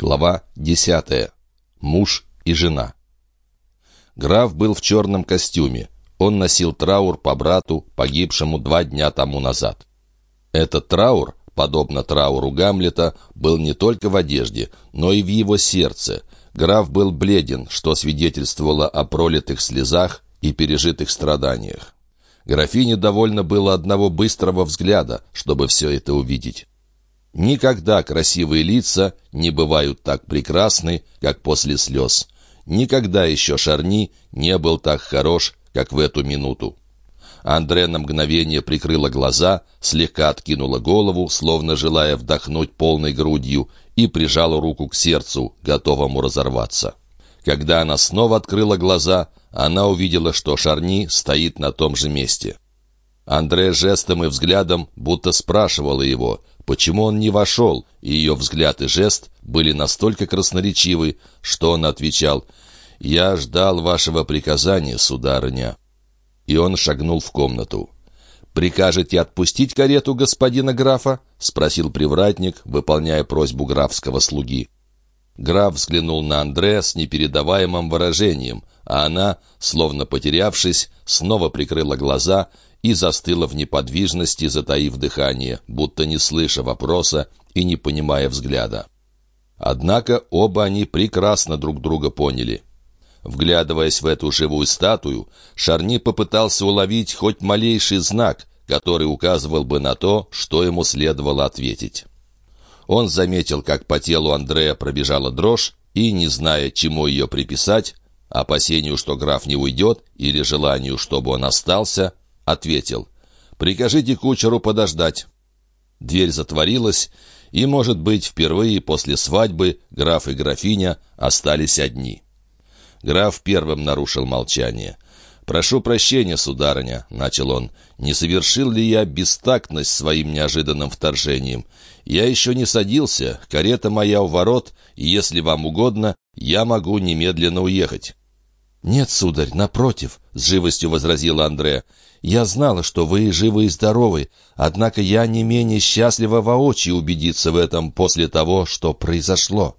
Глава десятая. Муж и жена. Граф был в черном костюме. Он носил траур по брату, погибшему два дня тому назад. Этот траур, подобно трауру Гамлета, был не только в одежде, но и в его сердце. Граф был бледен, что свидетельствовало о пролитых слезах и пережитых страданиях. Графине довольно было одного быстрого взгляда, чтобы все это увидеть. Никогда красивые лица не бывают так прекрасны, как после слез. Никогда еще Шарни не был так хорош, как в эту минуту. Андре на мгновение прикрыла глаза, слегка откинула голову, словно желая вдохнуть полной грудью, и прижала руку к сердцу, готовому разорваться. Когда она снова открыла глаза, она увидела, что Шарни стоит на том же месте. Андре жестом и взглядом будто спрашивала его, почему он не вошел, и ее взгляд и жест были настолько красноречивы, что он отвечал «Я ждал вашего приказания, сударыня». И он шагнул в комнату. «Прикажете отпустить карету господина графа?» — спросил привратник, выполняя просьбу графского слуги. Граф взглянул на Андре с непередаваемым выражением, а она, словно потерявшись, снова прикрыла глаза и застыла в неподвижности, затаив дыхание, будто не слыша вопроса и не понимая взгляда. Однако оба они прекрасно друг друга поняли. Вглядываясь в эту живую статую, Шарни попытался уловить хоть малейший знак, который указывал бы на то, что ему следовало ответить. Он заметил, как по телу Андрея пробежала дрожь, и, не зная, чему ее приписать, опасению, что граф не уйдет, или желанию, чтобы он остался, ответил «Прикажите кучеру подождать». Дверь затворилась, и, может быть, впервые после свадьбы граф и графиня остались одни. Граф первым нарушил молчание. «Прошу прощения, сударыня», — начал он, — «не совершил ли я бестактность своим неожиданным вторжением? Я еще не садился, карета моя у ворот, и, если вам угодно, я могу немедленно уехать». «Нет, сударь, напротив», — с живостью возразила Андре. «Я знала, что вы живы и здоровы, однако я не менее счастлива воочию убедиться в этом после того, что произошло».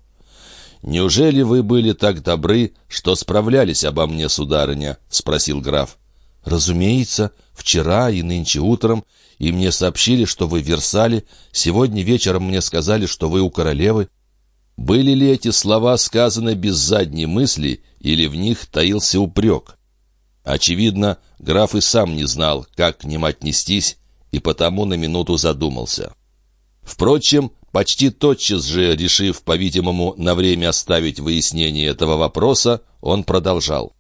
«Неужели вы были так добры, что справлялись обо мне, сударыня?» — спросил граф. «Разумеется, вчера и нынче утром, и мне сообщили, что вы в Версале, сегодня вечером мне сказали, что вы у королевы». Были ли эти слова сказаны без задней мысли, или в них таился упрек? Очевидно, граф и сам не знал, как к ним отнестись, и потому на минуту задумался. Впрочем, почти тотчас же, решив, по-видимому, на время оставить выяснение этого вопроса, он продолжал.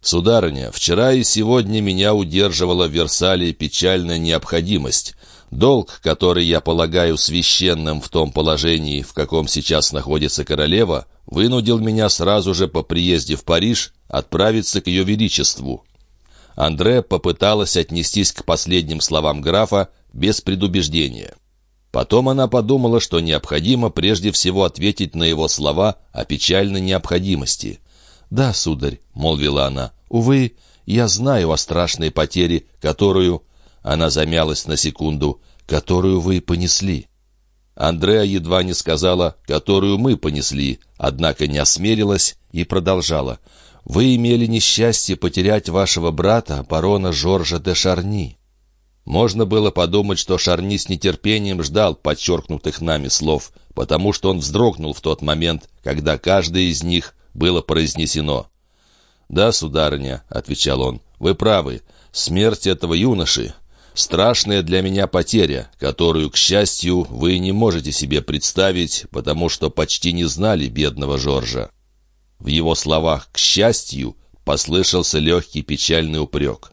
«Сударыня, вчера и сегодня меня удерживала в Версале печальная необходимость. Долг, который я полагаю священным в том положении, в каком сейчас находится королева, вынудил меня сразу же по приезде в Париж отправиться к ее величеству». Андре попыталась отнестись к последним словам графа без предубеждения. Потом она подумала, что необходимо прежде всего ответить на его слова о печальной необходимости. «Да, сударь», — молвила она, — «увы, я знаю о страшной потере, которую...» Она замялась на секунду. «Которую вы понесли». Андреа едва не сказала «которую мы понесли», однако не осмелилась и продолжала. «Вы имели несчастье потерять вашего брата, барона Жоржа де Шарни». Можно было подумать, что Шарни с нетерпением ждал подчеркнутых нами слов, потому что он вздрогнул в тот момент, когда каждое из них было произнесено. «Да, сударыня», — отвечал он, — «вы правы. Смерть этого юноши Страшная для меня потеря, которую, к счастью, вы не можете себе представить, потому что почти не знали бедного Жоржа». В его словах «к счастью» послышался легкий печальный упрек.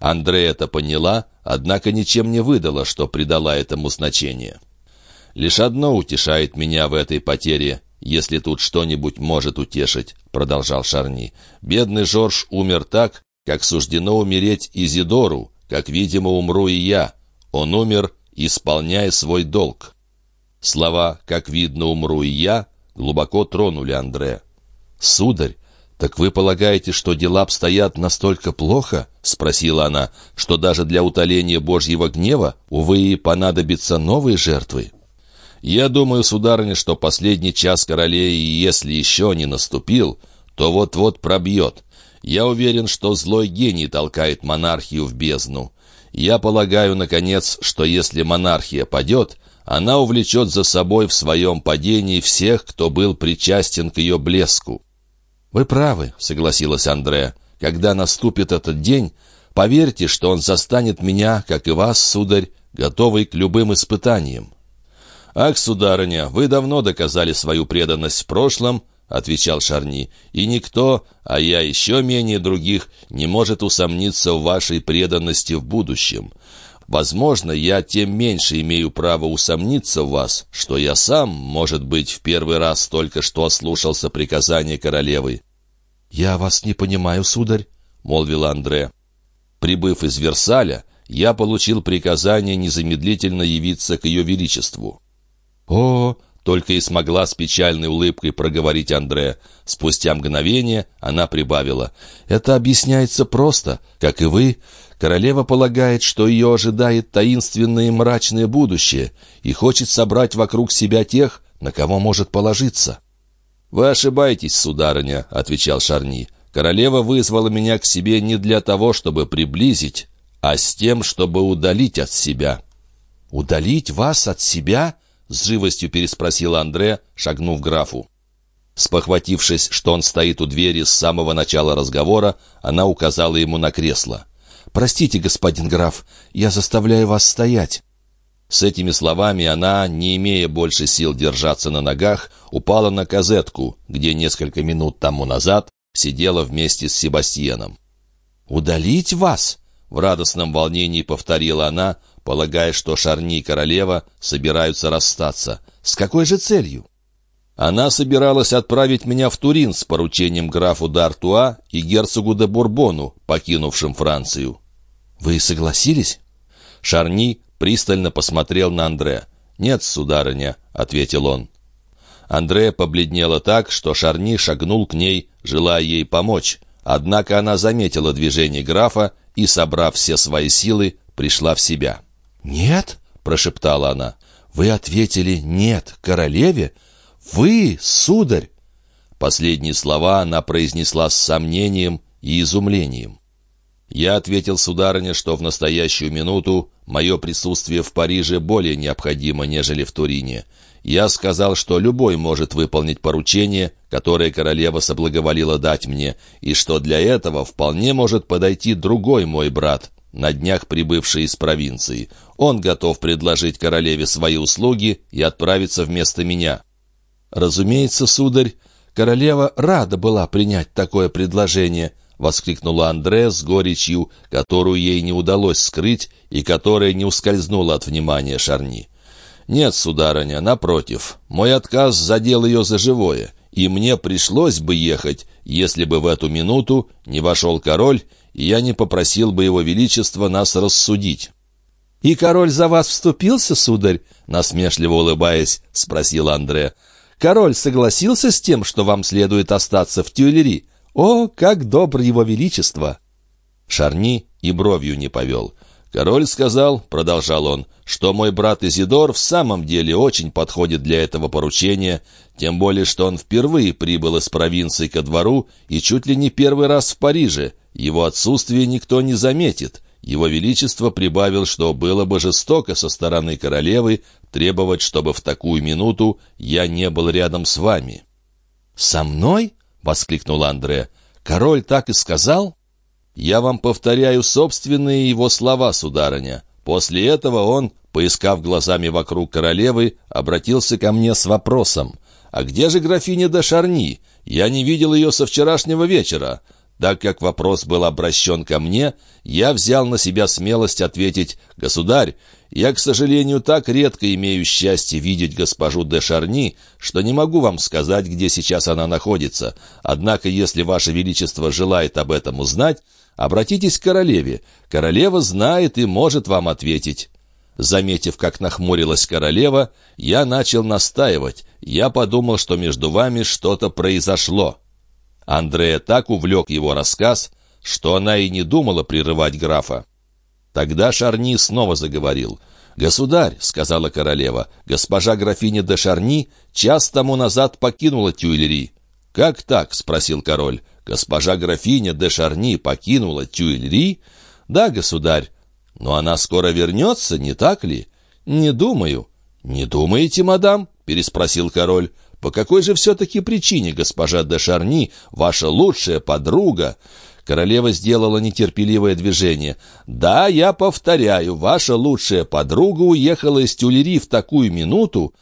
Андре это поняла, однако ничем не выдала, что придала этому значение. «Лишь одно утешает меня в этой потере, если тут что-нибудь может утешить», — продолжал Шарни. «Бедный Жорж умер так, как суждено умереть Изидору, как, видимо, умру и я. Он умер, исполняя свой долг. Слова «как видно, умру и я» глубоко тронули Андре. «Сударь, так вы полагаете, что дела обстоят настолько плохо?» — спросила она, — «что даже для утоления Божьего гнева, увы, понадобятся новые жертвы?» Я думаю, сударыня, что последний час королей, если еще не наступил, то вот-вот пробьет. Я уверен, что злой гений толкает монархию в бездну. Я полагаю, наконец, что если монархия падет, она увлечет за собой в своем падении всех, кто был причастен к ее блеску. «Вы правы», — согласилась Андре. «Когда наступит этот день, поверьте, что он застанет меня, как и вас, сударь, готовый к любым испытаниям». «Ах, сударыня, вы давно доказали свою преданность в прошлом, отвечал Шарни, «и никто, а я еще менее других, не может усомниться в вашей преданности в будущем. Возможно, я тем меньше имею право усомниться в вас, что я сам, может быть, в первый раз только что ослушался приказания королевы». «Я вас не понимаю, сударь», — молвил Андре. «Прибыв из Версаля, я получил приказание незамедлительно явиться к ее величеству». «О, только и смогла с печальной улыбкой проговорить Андре. Спустя мгновение она прибавила. «Это объясняется просто. Как и вы, королева полагает, что ее ожидает таинственное и мрачное будущее и хочет собрать вокруг себя тех, на кого может положиться». «Вы ошибаетесь, сударыня», — отвечал Шарни. «Королева вызвала меня к себе не для того, чтобы приблизить, а с тем, чтобы удалить от себя». «Удалить вас от себя?» С живостью переспросил Андре, шагнув графу. Спохватившись, что он стоит у двери с самого начала разговора, она указала ему на кресло. «Простите, господин граф, я заставляю вас стоять». С этими словами она, не имея больше сил держаться на ногах, упала на казетку, где несколько минут тому назад сидела вместе с Себастьяном. «Удалить вас?» — в радостном волнении повторила она, полагая, что Шарни и королева собираются расстаться. С какой же целью? Она собиралась отправить меня в Турин с поручением графу Д'Артуа и герцогу де Бурбону, покинувшим Францию. «Вы согласились?» Шарни пристально посмотрел на Андре. «Нет, сударыня», — ответил он. Андре побледнела так, что Шарни шагнул к ней, желая ей помочь. Однако она заметила движение графа и, собрав все свои силы, пришла в себя. «Нет?» — прошептала она. «Вы ответили «нет» королеве? Вы, сударь!» Последние слова она произнесла с сомнением и изумлением. Я ответил сударыне, что в настоящую минуту мое присутствие в Париже более необходимо, нежели в Турине. Я сказал, что любой может выполнить поручение, которое королева соблаговолила дать мне, и что для этого вполне может подойти другой мой брат, на днях прибывший из провинции. Он готов предложить королеве свои услуги и отправиться вместо меня. Разумеется, сударь, королева рада была принять такое предложение, воскликнула Андре с горечью, которую ей не удалось скрыть и которая не ускользнула от внимания Шарни. «Нет, сударыня, напротив, мой отказ задел ее за живое, и мне пришлось бы ехать, если бы в эту минуту не вошел король я не попросил бы его величества нас рассудить». «И король за вас вступился, сударь?» Насмешливо улыбаясь, спросил Андре. «Король согласился с тем, что вам следует остаться в Тюильри? О, как добр его величество!» Шарни и бровью не повел. «Король сказал, — продолжал он, — что мой брат Изидор в самом деле очень подходит для этого поручения, тем более, что он впервые прибыл из провинции ко двору и чуть ли не первый раз в Париже, его отсутствие никто не заметит. Его Величество прибавил, что было бы жестоко со стороны королевы требовать, чтобы в такую минуту я не был рядом с вами». «Со мной?» — воскликнул Андре. «Король так и сказал?» «Я вам повторяю собственные его слова, сударыня. После этого он, поискав глазами вокруг королевы, обратился ко мне с вопросом. «А где же графиня де Шарни? Я не видел ее со вчерашнего вечера. Так как вопрос был обращен ко мне, я взял на себя смелость ответить «Государь, я, к сожалению, так редко имею счастье видеть госпожу де Шарни, что не могу вам сказать, где сейчас она находится. Однако, если Ваше Величество желает об этом узнать, обратитесь к королеве. Королева знает и может вам ответить». Заметив, как нахмурилась королева, я начал настаивать. Я подумал, что между вами что-то произошло. Андрея так увлек его рассказ, что она и не думала прерывать графа. Тогда Шарни снова заговорил. «Государь», — сказала королева, — «госпожа графиня де Шарни час тому назад покинула Тюильри». «Как так?» — спросил король. «Госпожа графиня де Шарни покинула Тюильри?» «Да, государь». «Но она скоро вернется, не так ли?» «Не думаю». «Не думаете, мадам?» — переспросил король. «По какой же все-таки причине госпожа де Шарни, ваша лучшая подруга?» Королева сделала нетерпеливое движение. «Да, я повторяю, ваша лучшая подруга уехала из Тюлери в такую минуту.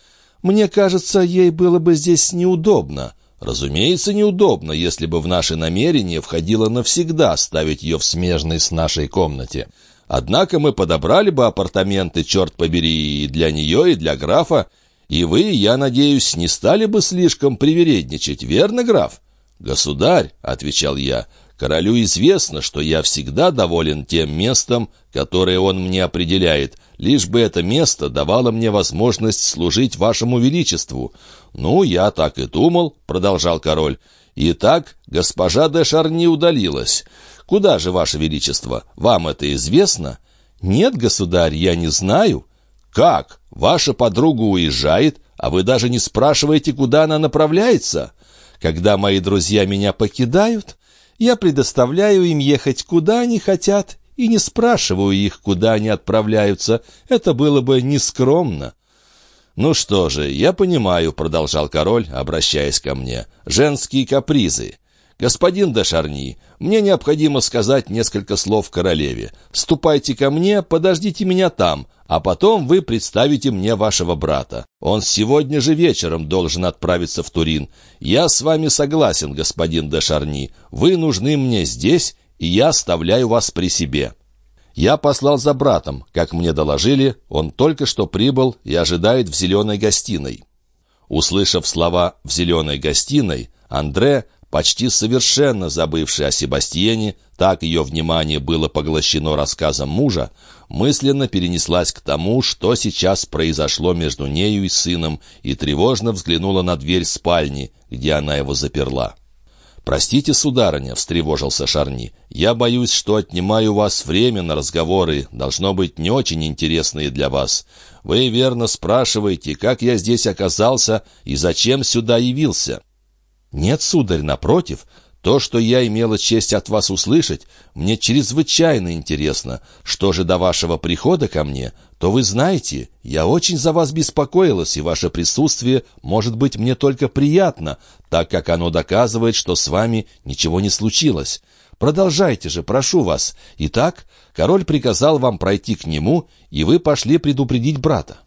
Мне кажется, ей было бы здесь неудобно». Разумеется, неудобно, если бы в наше намерение входило навсегда ставить ее в смежной с нашей комнате. Однако мы подобрали бы апартаменты, черт побери, и для нее, и для графа. И вы, я надеюсь, не стали бы слишком привередничать, верно, граф? «Государь», — отвечал я, — «королю известно, что я всегда доволен тем местом, которое он мне определяет, лишь бы это место давало мне возможность служить вашему величеству». «Ну, я так и думал», — продолжал король. «Итак, госпожа де Шарни удалилась. Куда же, Ваше Величество? Вам это известно?» «Нет, государь, я не знаю». «Как? Ваша подруга уезжает, а вы даже не спрашиваете, куда она направляется?» «Когда мои друзья меня покидают, я предоставляю им ехать куда они хотят и не спрашиваю их, куда они отправляются. Это было бы нескромно». «Ну что же, я понимаю», — продолжал король, обращаясь ко мне, — «женские капризы. «Господин де Шарни, мне необходимо сказать несколько слов королеве. Ступайте ко мне, подождите меня там, а потом вы представите мне вашего брата. Он сегодня же вечером должен отправиться в Турин. Я с вами согласен, господин де Шарни. Вы нужны мне здесь, и я оставляю вас при себе». Я послал за братом. Как мне доложили, он только что прибыл и ожидает в зеленой гостиной. Услышав слова «в зеленой гостиной», Андре почти совершенно забывшая о Себастьяне, так ее внимание было поглощено рассказом мужа, мысленно перенеслась к тому, что сейчас произошло между нею и сыном, и тревожно взглянула на дверь спальни, где она его заперла. «Простите, сударыня», — встревожился Шарни, — «я боюсь, что отнимаю у вас время на разговоры, должно быть не очень интересные для вас. Вы верно спрашиваете, как я здесь оказался и зачем сюда явился». «Нет, сударь, напротив, то, что я имела честь от вас услышать, мне чрезвычайно интересно. Что же до вашего прихода ко мне, то вы знаете, я очень за вас беспокоилась, и ваше присутствие может быть мне только приятно, так как оно доказывает, что с вами ничего не случилось. Продолжайте же, прошу вас. Итак, король приказал вам пройти к нему, и вы пошли предупредить брата.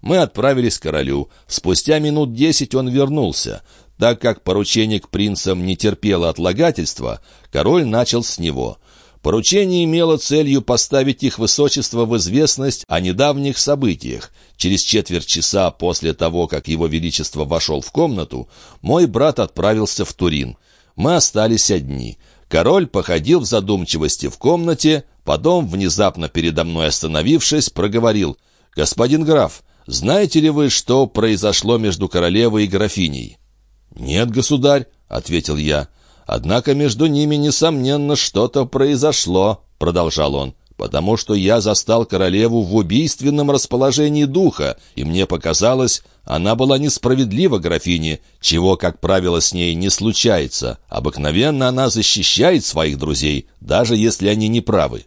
Мы отправились к королю. Спустя минут десять он вернулся. Так как поручение к принцам не терпело отлагательства, король начал с него. Поручение имело целью поставить их высочество в известность о недавних событиях. Через четверть часа после того, как его величество вошел в комнату, мой брат отправился в Турин. Мы остались одни. Король походил в задумчивости в комнате, потом, внезапно передо мной остановившись, проговорил «Господин граф, знаете ли вы, что произошло между королевой и графиней?» «Нет, государь», — ответил я. «Однако между ними, несомненно, что-то произошло», — продолжал он, «потому что я застал королеву в убийственном расположении духа, и мне показалось, она была несправедлива графине, чего, как правило, с ней не случается. Обыкновенно она защищает своих друзей, даже если они не правы.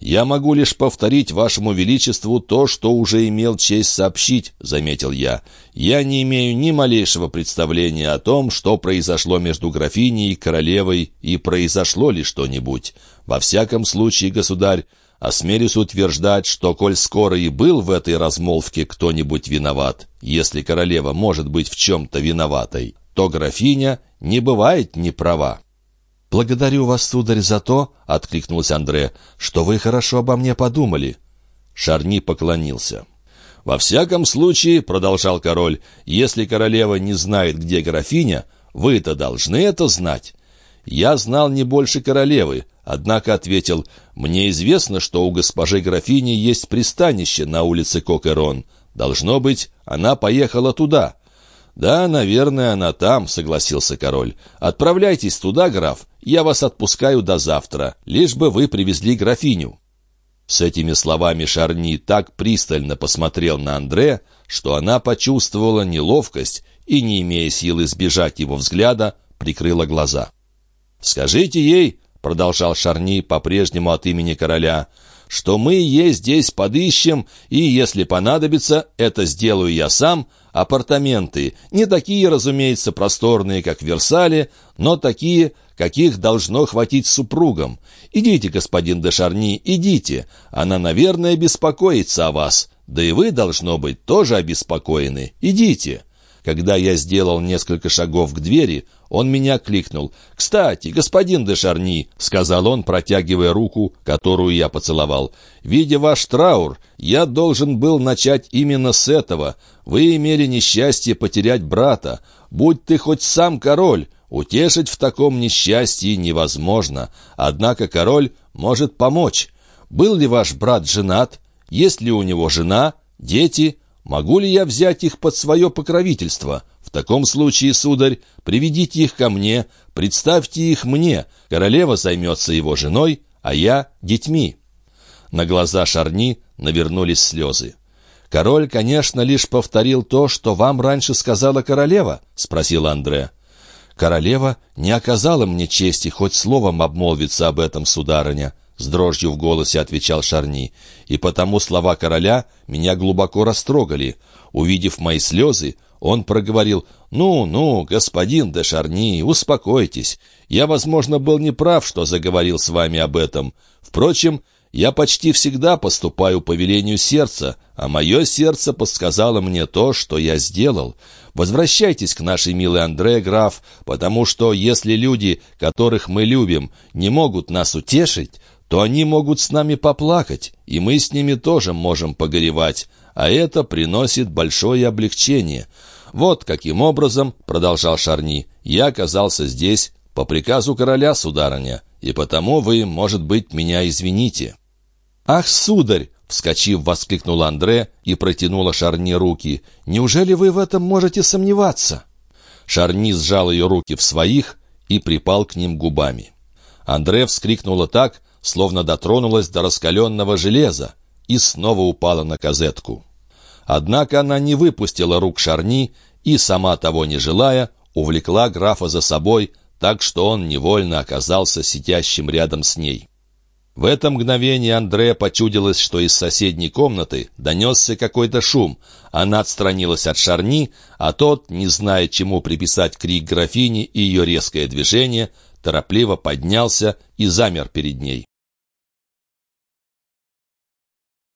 «Я могу лишь повторить вашему величеству то, что уже имел честь сообщить», — заметил я. «Я не имею ни малейшего представления о том, что произошло между графиней и королевой, и произошло ли что-нибудь. Во всяком случае, государь, осмелюсь утверждать, что, коль скоро и был в этой размолвке кто-нибудь виноват, если королева может быть в чем-то виноватой, то графиня не бывает неправа». «Благодарю вас, сударь, за то, — откликнулся Андре, — что вы хорошо обо мне подумали». Шарни поклонился. «Во всяком случае, — продолжал король, — если королева не знает, где графиня, вы-то должны это знать. Я знал не больше королевы, однако ответил, мне известно, что у госпожи графини есть пристанище на улице Кокерон. Должно быть, она поехала туда». «Да, наверное, она там», — согласился король. «Отправляйтесь туда, граф, я вас отпускаю до завтра, лишь бы вы привезли графиню». С этими словами Шарни так пристально посмотрел на Андре, что она почувствовала неловкость и, не имея силы сбежать его взгляда, прикрыла глаза. «Скажите ей», — продолжал Шарни по-прежнему от имени короля, «что мы ей здесь подыщем, и, если понадобится, это сделаю я сам, апартаменты, не такие, разумеется, просторные, как в Версале, но такие, каких должно хватить супругам. Идите, господин де Шарни, идите. Она, наверное, беспокоится о вас. Да и вы, должно быть, тоже обеспокоены. Идите». Когда я сделал несколько шагов к двери, он меня кликнул. «Кстати, господин де Шарни», — сказал он, протягивая руку, которую я поцеловал, «видя ваш траур, я должен был начать именно с этого. Вы имели несчастье потерять брата. Будь ты хоть сам король, утешить в таком несчастье невозможно. Однако король может помочь. Был ли ваш брат женат? Есть ли у него жена, дети?» Могу ли я взять их под свое покровительство? В таком случае, сударь, приведите их ко мне, представьте их мне. Королева займется его женой, а я — детьми». На глаза Шарни навернулись слезы. «Король, конечно, лишь повторил то, что вам раньше сказала королева?» — спросил Андре. «Королева не оказала мне чести хоть словом обмолвиться об этом, сударыня», — с дрожью в голосе отвечал Шарни. «И потому слова короля меня глубоко растрогали. Увидев мои слезы, он проговорил, «Ну, ну, господин де Шарни, успокойтесь. Я, возможно, был неправ, что заговорил с вами об этом. Впрочем, я почти всегда поступаю по велению сердца, а мое сердце подсказало мне то, что я сделал. Возвращайтесь к нашей милой Андре, граф, потому что если люди, которых мы любим, не могут нас утешить, то они могут с нами поплакать, и мы с ними тоже можем погоревать, а это приносит большое облегчение. Вот каким образом, — продолжал Шарни, — я оказался здесь по приказу короля, сударыня, и потому вы, может быть, меня извините». «Ах, сударь!» — вскочив, воскликнул Андре и протянула Шарни руки. «Неужели вы в этом можете сомневаться?» Шарни сжал ее руки в своих и припал к ним губами. Андре вскрикнула так, словно дотронулась до раскаленного железа и снова упала на казетку. Однако она не выпустила рук Шарни и, сама того не желая, увлекла графа за собой, так что он невольно оказался сидящим рядом с ней. В это мгновение Андре почудилось, что из соседней комнаты донесся какой-то шум. Она отстранилась от Шарни, а тот, не зная, чему приписать крик графини и ее резкое движение, торопливо поднялся и замер перед ней.